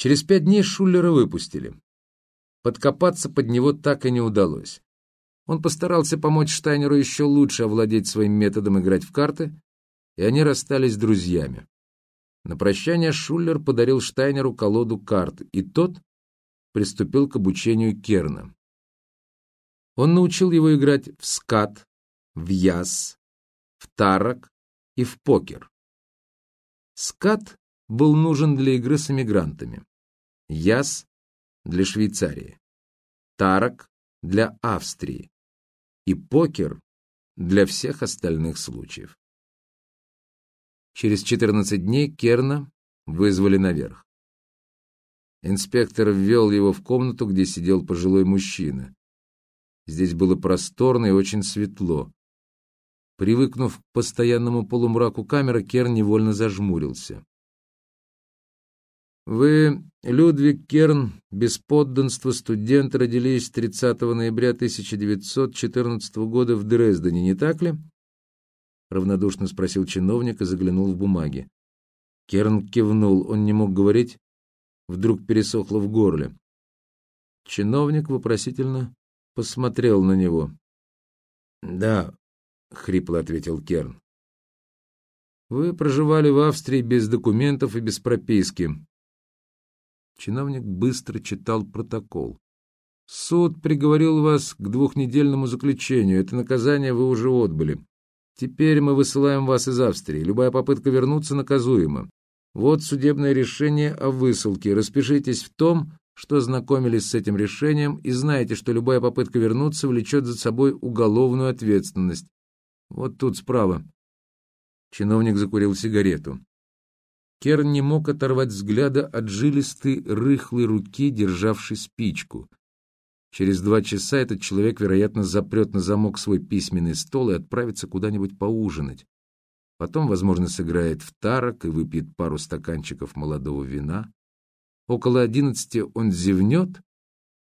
Через пять дней Шуллера выпустили. Подкопаться под него так и не удалось. Он постарался помочь Штайнеру еще лучше овладеть своим методом играть в карты, и они расстались друзьями. На прощание Шуллер подарил Штайнеру колоду карт, и тот приступил к обучению Керна. Он научил его играть в скат, в яс, в тарок и в покер. Скат был нужен для игры с эмигрантами, яс — для Швейцарии, тарок — для Австрии и покер — для всех остальных случаев. Через 14 дней Керна вызвали наверх. Инспектор ввел его в комнату, где сидел пожилой мужчина. Здесь было просторно и очень светло. Привыкнув к постоянному полумраку камеры, Керн невольно зажмурился. Вы, Людвиг Керн, без подданства студент, родились 30 ноября 1914 года в Дрездене, не так ли? Равнодушно спросил чиновник и заглянул в бумаги. Керн кивнул, он не мог говорить, вдруг пересохло в горле. Чиновник вопросительно посмотрел на него. «Да», — хрипло ответил Керн. «Вы проживали в Австрии без документов и без прописки». Чиновник быстро читал протокол. «Суд приговорил вас к двухнедельному заключению. Это наказание вы уже отбыли. Теперь мы высылаем вас из Австрии. Любая попытка вернуться наказуема. Вот судебное решение о высылке. Распишитесь в том, что знакомились с этим решением и знаете, что любая попытка вернуться влечет за собой уголовную ответственность. Вот тут справа. Чиновник закурил сигарету. Керн не мог оторвать взгляда от жилистой, рыхлой руки, державшей спичку. Через два часа этот человек, вероятно, запрет на замок свой письменный стол и отправится куда-нибудь поужинать. Потом, возможно, сыграет в тарок и выпьет пару стаканчиков молодого вина. Около одиннадцати он зевнет,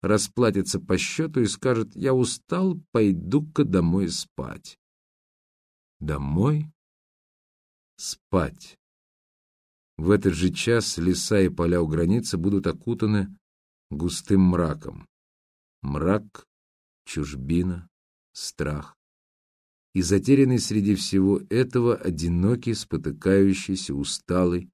расплатится по счету и скажет «Я устал, пойду-ка домой спать». Домой? Спать. В этот же час леса и поля у границы будут окутаны густым мраком. Мрак, чужбина, страх и затерянный среди всего этого одинокий, спотыкающийся, усталый,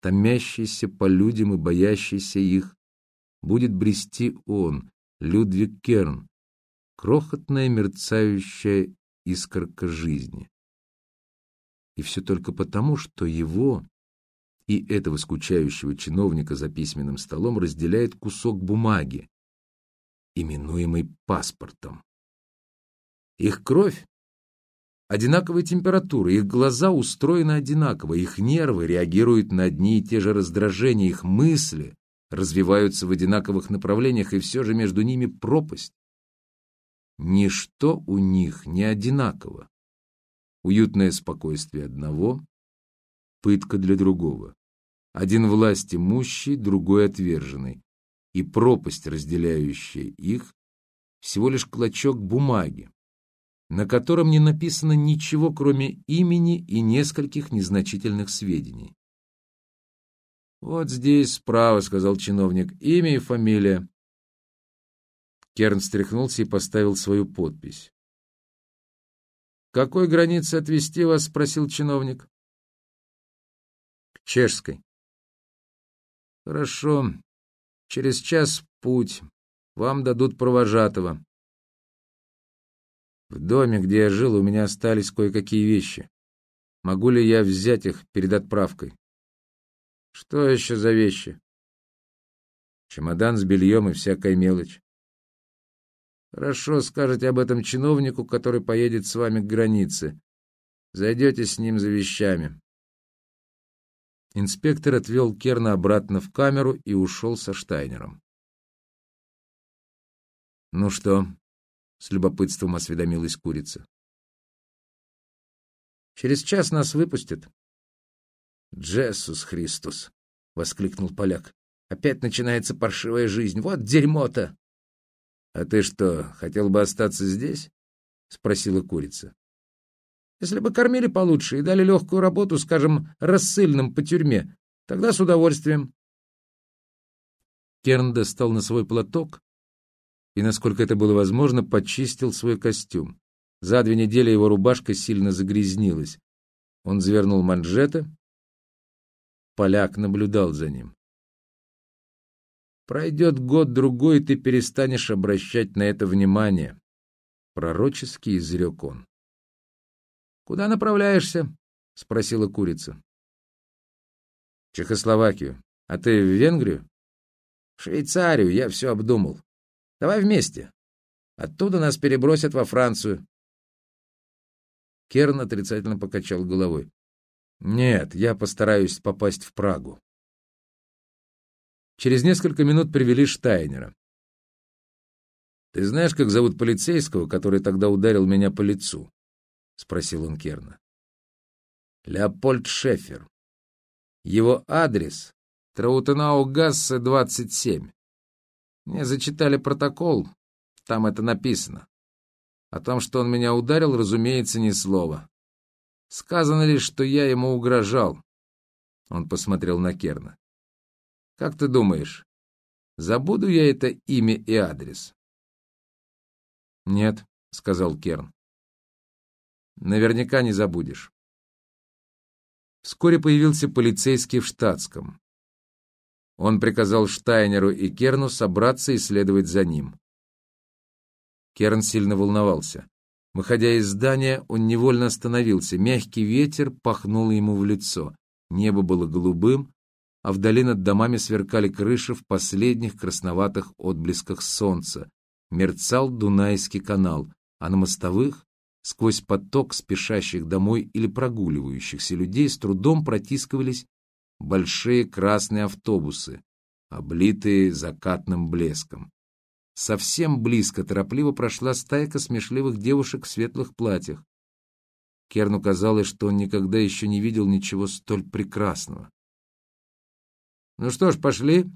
томящийся по людям и боящийся их, будет брести он, Людвиг Керн, крохотная мерцающая искорка жизни. И все только потому, что его и этого скучающего чиновника за письменным столом разделяет кусок бумаги, именуемый паспортом. Их кровь одинаковой температуры, их глаза устроены одинаково, их нервы реагируют на одни и те же раздражения, их мысли развиваются в одинаковых направлениях, и все же между ними пропасть. Ничто у них не одинаково. Уютное спокойствие одного, пытка для другого. Один власть имущий, другой отверженный. И пропасть, разделяющая их, всего лишь клочок бумаги, на котором не написано ничего, кроме имени и нескольких незначительных сведений. «Вот здесь справа», — сказал чиновник, — «имя и фамилия». Керн встряхнулся и поставил свою подпись. «К какой границе отвезти вас?» — спросил чиновник. «К чешской». «Хорошо. Через час путь. Вам дадут провожатого. В доме, где я жил, у меня остались кое-какие вещи. Могу ли я взять их перед отправкой? Что еще за вещи? Чемодан с бельем и всякая мелочь. Хорошо, скажете об этом чиновнику, который поедет с вами к границе. Зайдете с ним за вещами. Инспектор отвел Керна обратно в камеру и ушел со Штайнером. «Ну что?» с любопытством осведомилась курица. Через час нас выпустят. Джессус Христос! воскликнул поляк. Опять начинается паршивая жизнь. Вот дерьмо-то! А ты что, хотел бы остаться здесь? спросила курица. Если бы кормили получше и дали легкую работу, скажем, рассыльным по тюрьме, тогда с удовольствием. Керн достал на свой платок и, насколько это было возможно, почистил свой костюм. За две недели его рубашка сильно загрязнилась. Он завернул манжеты. Поляк наблюдал за ним. «Пройдет год-другой, ты перестанешь обращать на это внимание», — пророчески изрек он. «Куда направляешься?» — спросила курица. «Чехословакию. А ты в Венгрию?» «В Швейцарию, я все обдумал. Давай вместе. Оттуда нас перебросят во Францию. Керн отрицательно покачал головой. «Нет, я постараюсь попасть в Прагу». Через несколько минут привели Штайнера. «Ты знаешь, как зовут полицейского, который тогда ударил меня по лицу?» — спросил он Керна. «Леопольд Шефер. Его адрес — Траутенау-Гассе, 27. Мне зачитали протокол, там это написано. О том, что он меня ударил, разумеется, ни слова. Сказано лишь, что я ему угрожал. Он посмотрел на Керна. Как ты думаешь, забуду я это имя и адрес? Нет, сказал Керн. Наверняка не забудешь. Вскоре появился полицейский в штатском. Он приказал Штайнеру и Керну собраться и следовать за ним. Керн сильно волновался. Выходя из здания, он невольно остановился. Мягкий ветер пахнул ему в лицо. Небо было голубым, а вдали над домами сверкали крыши в последних красноватых отблесках солнца. Мерцал Дунайский канал, а на мостовых, сквозь поток спешащих домой или прогуливающихся людей, с трудом протискивались большие красные автобусы, облитые закатным блеском. Совсем близко торопливо прошла стайка смешливых девушек в светлых платьях. Керну казалось, что он никогда еще не видел ничего столь прекрасного. «Ну что ж, пошли»,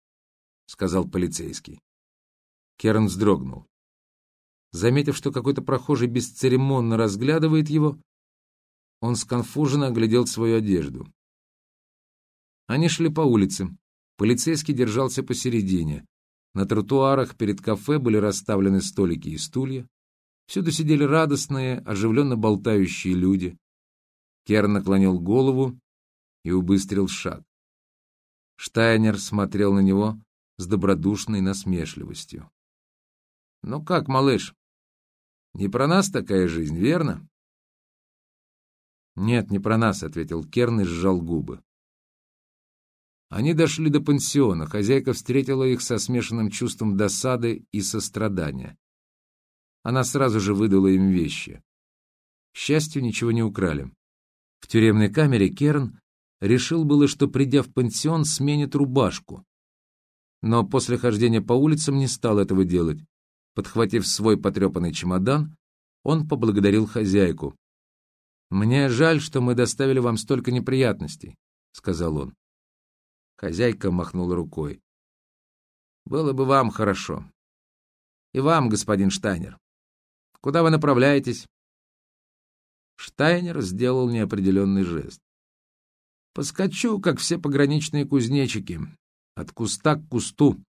— сказал полицейский. Керн вздрогнул. Заметив, что какой-то прохожий бесцеремонно разглядывает его, он сконфуженно оглядел свою одежду. Они шли по улице. Полицейский держался посередине. На тротуарах перед кафе были расставлены столики и стулья. Всюду сидели радостные, оживленно болтающие люди. Керн наклонил голову и убыстрил шаг. Штайнер смотрел на него с добродушной насмешливостью. «Ну как, малыш, не про нас такая жизнь, верно?» «Нет, не про нас», — ответил Керн и сжал губы. Они дошли до пансиона. Хозяйка встретила их со смешанным чувством досады и сострадания. Она сразу же выдала им вещи. К счастью, ничего не украли. В тюремной камере Керн решил было, что, придя в пансион, сменит рубашку. Но после хождения по улицам не стал этого делать. Подхватив свой потрепанный чемодан, он поблагодарил хозяйку. «Мне жаль, что мы доставили вам столько неприятностей», — сказал он. Хозяйка махнула рукой. «Было бы вам хорошо. И вам, господин Штайнер. Куда вы направляетесь?» Штайнер сделал неопределенный жест. «Поскочу, как все пограничные кузнечики, от куста к кусту».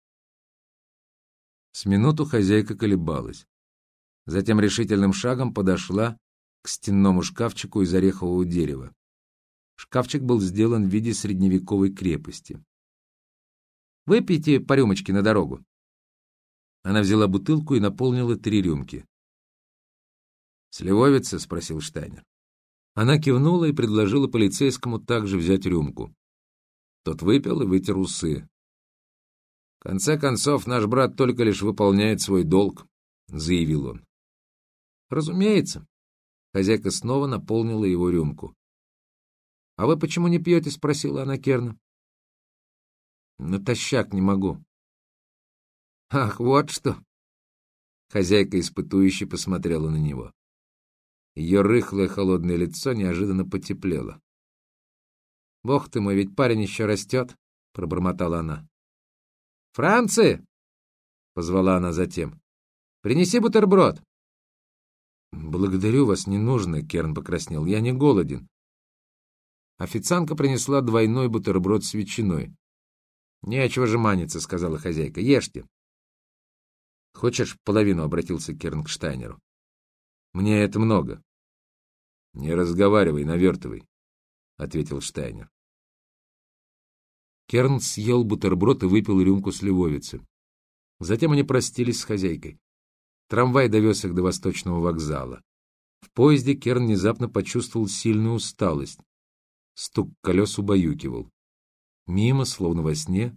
С минуту хозяйка колебалась. Затем решительным шагом подошла к стенному шкафчику из орехового дерева. Шкафчик был сделан в виде средневековой крепости. «Выпейте по рюмочке на дорогу». Она взяла бутылку и наполнила три рюмки. «Сливовица?» — спросил Штайнер. Она кивнула и предложила полицейскому также взять рюмку. Тот выпил и вытер усы. «В конце концов, наш брат только лишь выполняет свой долг», — заявил он. «Разумеется». Хозяйка снова наполнила его рюмку. «А вы почему не пьете?» — спросила она Керна. «Натощак не могу». «Ах, вот что!» Хозяйка испытующе посмотрела на него. Ее рыхлое холодное лицо неожиданно потеплело. «Бог ты мой, ведь парень еще растет!» — пробормотала она. «Францы!» — позвала она затем. «Принеси бутерброд!» «Благодарю вас, не нужно», — Керн покраснел. «Я не голоден. Официантка принесла двойной бутерброд с ветчиной. Нечего же маниться, сказала хозяйка. Ешьте. Хочешь половину, обратился Керн к Штайнеру. Мне это много. Не разговаривай, навертывай, ответил Штайнер. Керн съел бутерброд и выпил рюмку сливовицы. Затем они простились с хозяйкой. Трамвай довез их до Восточного вокзала. В поезде Керн внезапно почувствовал сильную усталость. Стук колес убаюкивал. Мимо, словно во сне,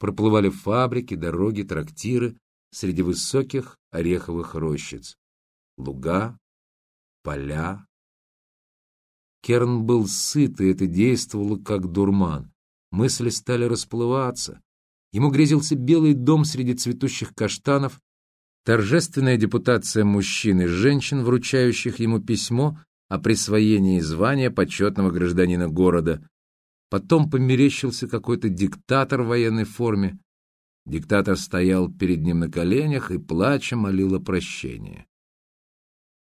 проплывали фабрики, дороги, трактиры среди высоких ореховых рощиц. Луга, поля. Керн был сыт, и это действовало как дурман. Мысли стали расплываться. Ему грезился белый дом среди цветущих каштанов, торжественная депутация мужчин и женщин, вручающих ему письмо о присвоении звания почетного гражданина города. Потом померещился какой-то диктатор в военной форме. Диктатор стоял перед ним на коленях и, плача, молил о прощении.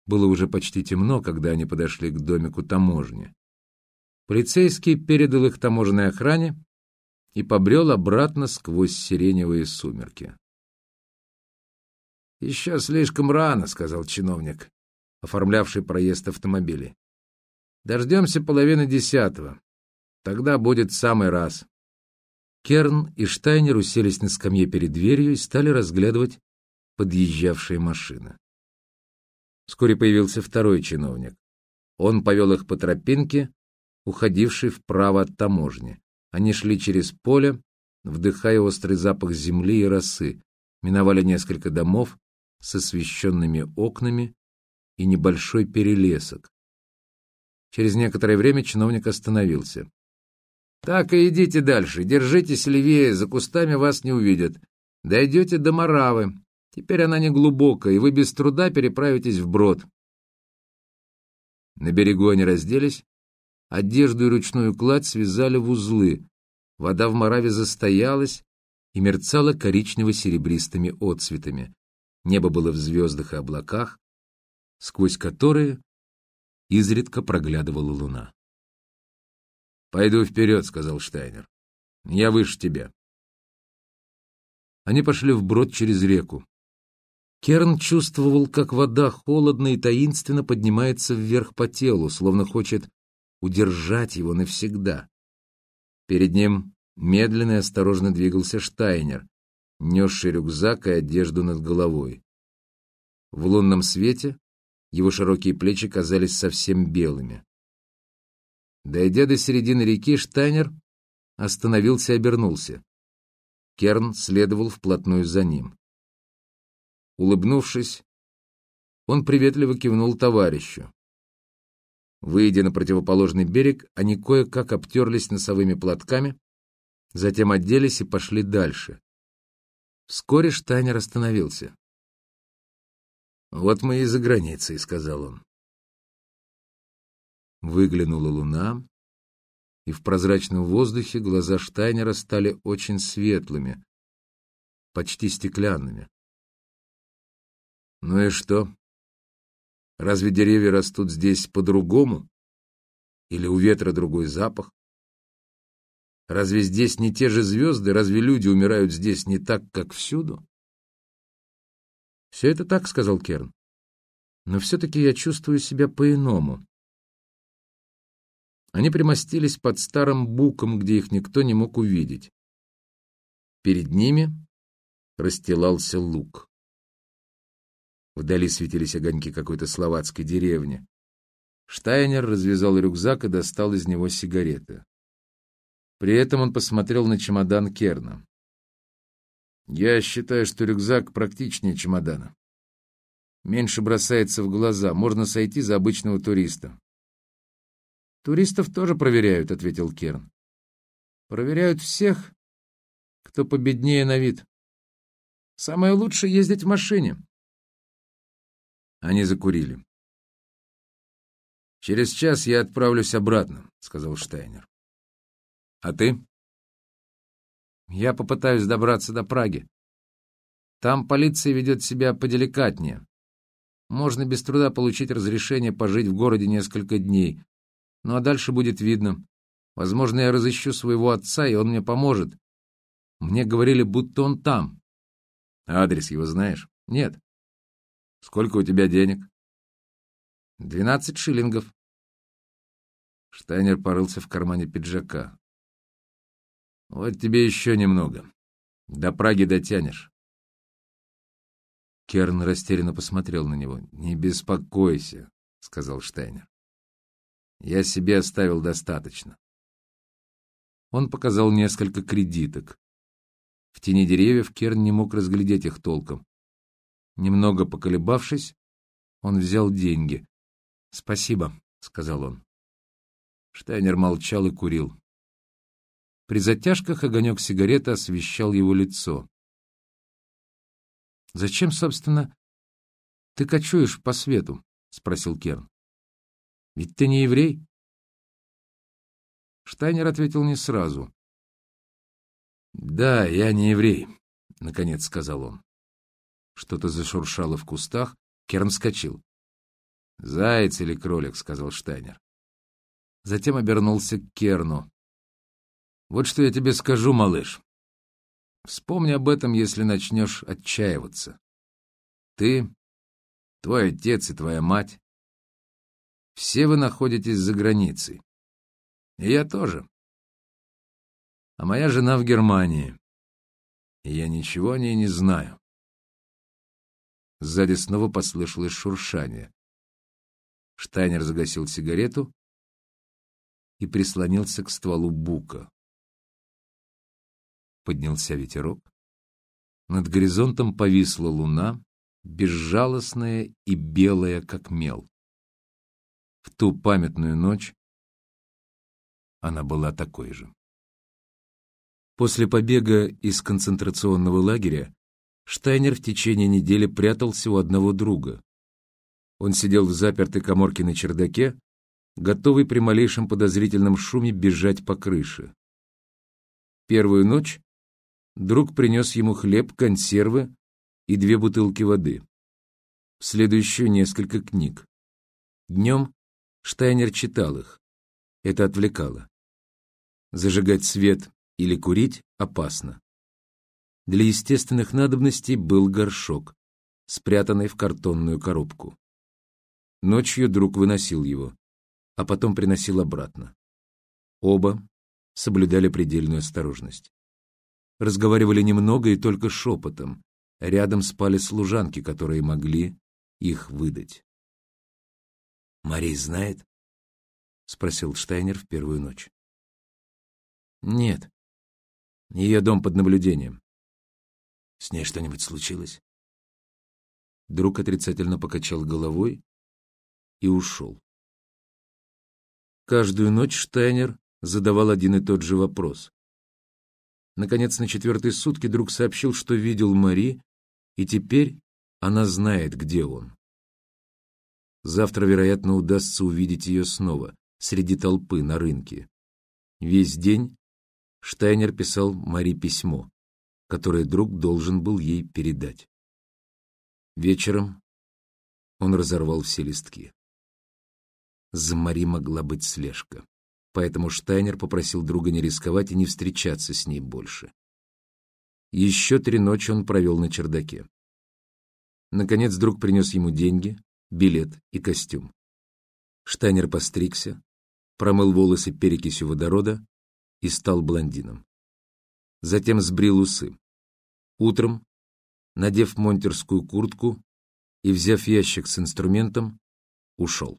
Было уже почти темно, когда они подошли к домику таможни. Полицейский передал их таможенной охране и побрел обратно сквозь сиреневые сумерки. «Еще слишком рано», — сказал чиновник, оформлявший проезд автомобилей. «Дождемся половины десятого. Тогда будет самый раз». Керн и Штайнер уселись на скамье перед дверью и стали разглядывать подъезжавшие машины. Вскоре появился второй чиновник. Он повел их по тропинке, уходившей вправо от таможни. Они шли через поле, вдыхая острый запах земли и росы, миновали несколько домов с освещенными окнами и небольшой перелесок. Через некоторое время чиновник остановился. «Так и идите дальше, держитесь левее, за кустами вас не увидят. Дойдете до Моравы. Теперь она не глубокая, и вы без труда переправитесь вброд». На берегу они разделись, одежду и ручную кладь связали в узлы. Вода в Мораве застоялась и мерцала коричнево-серебристыми отцветами. Небо было в звездах и облаках, сквозь которые изредка проглядывала луна. «Пойду вперед», — сказал Штайнер. «Я выше тебя». Они пошли вброд через реку. Керн чувствовал, как вода холодно и таинственно поднимается вверх по телу, словно хочет удержать его навсегда. Перед ним медленно и осторожно двигался Штайнер, несший рюкзак и одежду над головой. В лунном свете его широкие плечи казались совсем белыми. Дойдя до середины реки, Штайнер остановился и обернулся. Керн следовал вплотную за ним. Улыбнувшись, он приветливо кивнул товарищу. Выйдя на противоположный берег, они кое-как обтерлись носовыми платками, затем оделись и пошли дальше. Вскоре Штайнер остановился. «Вот мы и за границей», — сказал он. Выглянула луна, и в прозрачном воздухе глаза Штайнера стали очень светлыми, почти стеклянными. «Ну и что? Разве деревья растут здесь по-другому? Или у ветра другой запах? Разве здесь не те же звезды? Разве люди умирают здесь не так, как всюду?» «Все это так», — сказал Керн. «Но все-таки я чувствую себя по-иному. Они примостились под старым буком, где их никто не мог увидеть. Перед ними расстилался луг. Вдали светились огоньки какой-то словацкой деревни. Штайнер развязал рюкзак и достал из него сигареты. При этом он посмотрел на чемодан Керна. «Я считаю, что рюкзак практичнее чемодана. Меньше бросается в глаза, можно сойти за обычного туриста. «Туристов тоже проверяют», — ответил Керн. «Проверяют всех, кто победнее на вид. Самое лучшее — ездить в машине». Они закурили. «Через час я отправлюсь обратно», — сказал Штайнер. «А ты?» «Я попытаюсь добраться до Праги. Там полиция ведет себя поделикатнее. Можно без труда получить разрешение пожить в городе несколько дней, ну а дальше будет видно. Возможно, я разыщу своего отца, и он мне поможет. Мне говорили, будто он там. Адрес его знаешь? Нет. Сколько у тебя денег? Двенадцать шиллингов. Штайнер порылся в кармане пиджака. Вот тебе еще немного. До Праги дотянешь. Керн растерянно посмотрел на него. «Не беспокойся», — сказал Штайнер. «Я себе оставил достаточно». Он показал несколько кредиток. В тени деревьев Керн не мог разглядеть их толком. Немного поколебавшись, он взял деньги. «Спасибо», — сказал он. Штайнер молчал и курил. При затяжках огонек сигареты освещал его лицо. «Зачем, собственно, ты кочуешь по свету?» — спросил Керн. «Ведь ты не еврей?» Штайнер ответил не сразу. «Да, я не еврей», — наконец сказал он. Что-то зашуршало в кустах, Керн вскочил. «Заяц или кролик?» — сказал Штайнер. Затем обернулся к Керну. «Вот что я тебе скажу, малыш. Вспомни об этом, если начнешь отчаиваться. Ты, твой отец и твоя мать, все вы находитесь за границей. И я тоже. А моя жена в Германии. И я ничего о ней не знаю. Сзади снова послышалось шуршание. Штайнер загасил сигарету и прислонился к стволу бука. Поднялся ветерок. Над горизонтом повисла луна, безжалостная и белая, как мел. В ту памятную ночь она была такой же. После побега из концентрационного лагеря Штайнер в течение недели прятался у одного друга, он сидел в запертой коморке на чердаке, готовый при малейшем подозрительном шуме бежать по крыше. Первую ночь друг принес ему хлеб, консервы и две бутылки воды. В следующую несколько книг. Днем Штайнер читал их. Это отвлекало. Зажигать свет или курить опасно. Для естественных надобностей был горшок, спрятанный в картонную коробку. Ночью друг выносил его, а потом приносил обратно. Оба соблюдали предельную осторожность. Разговаривали немного и только шепотом. Рядом спали служанки, которые могли их выдать. «Марий знает?» — спросил Штайнер в первую ночь. «Нет. Ее дом под наблюдением. С ней что-нибудь случилось?» Друг отрицательно покачал головой и ушел. Каждую ночь Штайнер задавал один и тот же вопрос. Наконец, на четвертые сутки друг сообщил, что видел Мари, и теперь она знает, где он. Завтра, вероятно, удастся увидеть ее снова, среди толпы, на рынке. Весь день Штайнер писал Мари письмо, которое друг должен был ей передать. Вечером он разорвал все листки. За Мари могла быть слежка. Поэтому Штайнер попросил друга не рисковать и не встречаться с ней больше. Еще три ночи он провел на чердаке. Наконец друг принес ему деньги, билет и костюм. Штайнер постригся, промыл волосы перекисью водорода и стал блондином. Затем сбрил усы. Утром, надев монтерскую куртку и взяв ящик с инструментом, ушел.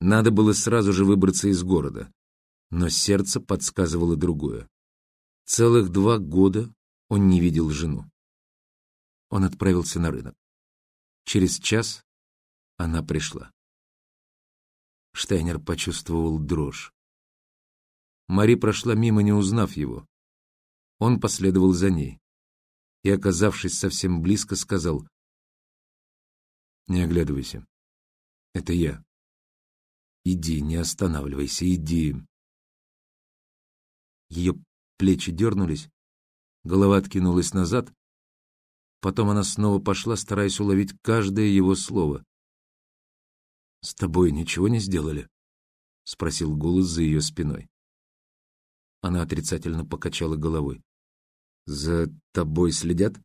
Надо было сразу же выбраться из города, но сердце подсказывало другое. Целых два года он не видел жену. Он отправился на рынок. Через час она пришла. Штайнер почувствовал дрожь. Мари прошла мимо, не узнав его. Он последовал за ней и, оказавшись совсем близко, сказал, «Не оглядывайся. Это я». Иди, не останавливайся, иди. Ее плечи дернулись, голова откинулась назад. Потом она снова пошла, стараясь уловить каждое его слово. «С тобой ничего не сделали?» — спросил голос за ее спиной. Она отрицательно покачала головой. «За тобой следят?»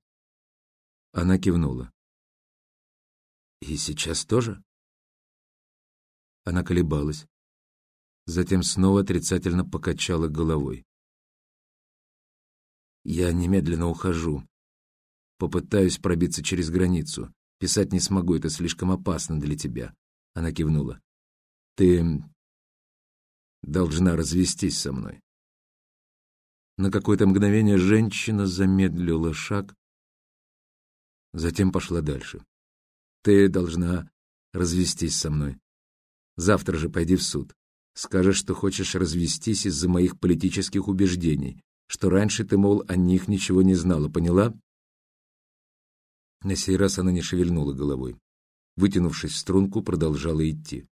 Она кивнула. «И сейчас тоже?» Она колебалась, затем снова отрицательно покачала головой. «Я немедленно ухожу. Попытаюсь пробиться через границу. Писать не смогу, это слишком опасно для тебя». Она кивнула. «Ты должна развестись со мной». На какое-то мгновение женщина замедлила шаг, затем пошла дальше. «Ты должна развестись со мной. Завтра же пойди в суд. Скажешь, что хочешь развестись из-за моих политических убеждений, что раньше ты, мол, о них ничего не знала, поняла?» На сей раз она не шевельнула головой. Вытянувшись в струнку, продолжала идти.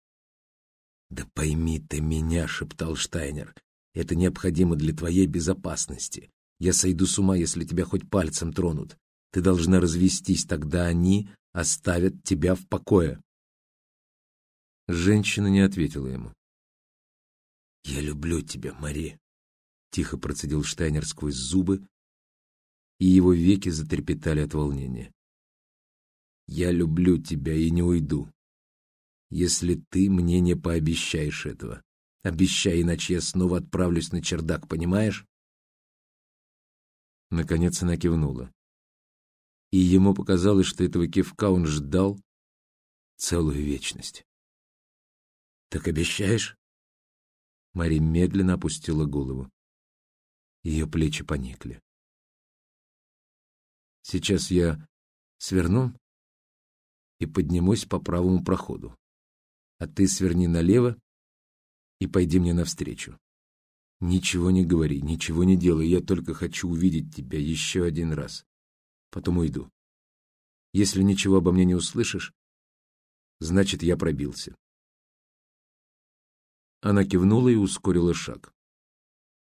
«Да пойми ты меня», — шептал Штайнер. «Это необходимо для твоей безопасности. Я сойду с ума, если тебя хоть пальцем тронут. Ты должна развестись, тогда они оставят тебя в покое». Женщина не ответила ему. «Я люблю тебя, Мари», — тихо процедил Штайнер сквозь зубы, и его веки затрепетали от волнения. «Я люблю тебя и не уйду, если ты мне не пообещаешь этого. Обещай, иначе я снова отправлюсь на чердак, понимаешь?» Наконец она кивнула. И ему показалось, что этого кивка он ждал целую вечность. «Так обещаешь?» Мари медленно опустила голову. Ее плечи поникли. «Сейчас я сверну и поднимусь по правому проходу, а ты сверни налево и пойди мне навстречу. Ничего не говори, ничего не делай, я только хочу увидеть тебя еще один раз. Потом уйду. Если ничего обо мне не услышишь, значит, я пробился. Она кивнула и ускорила шаг.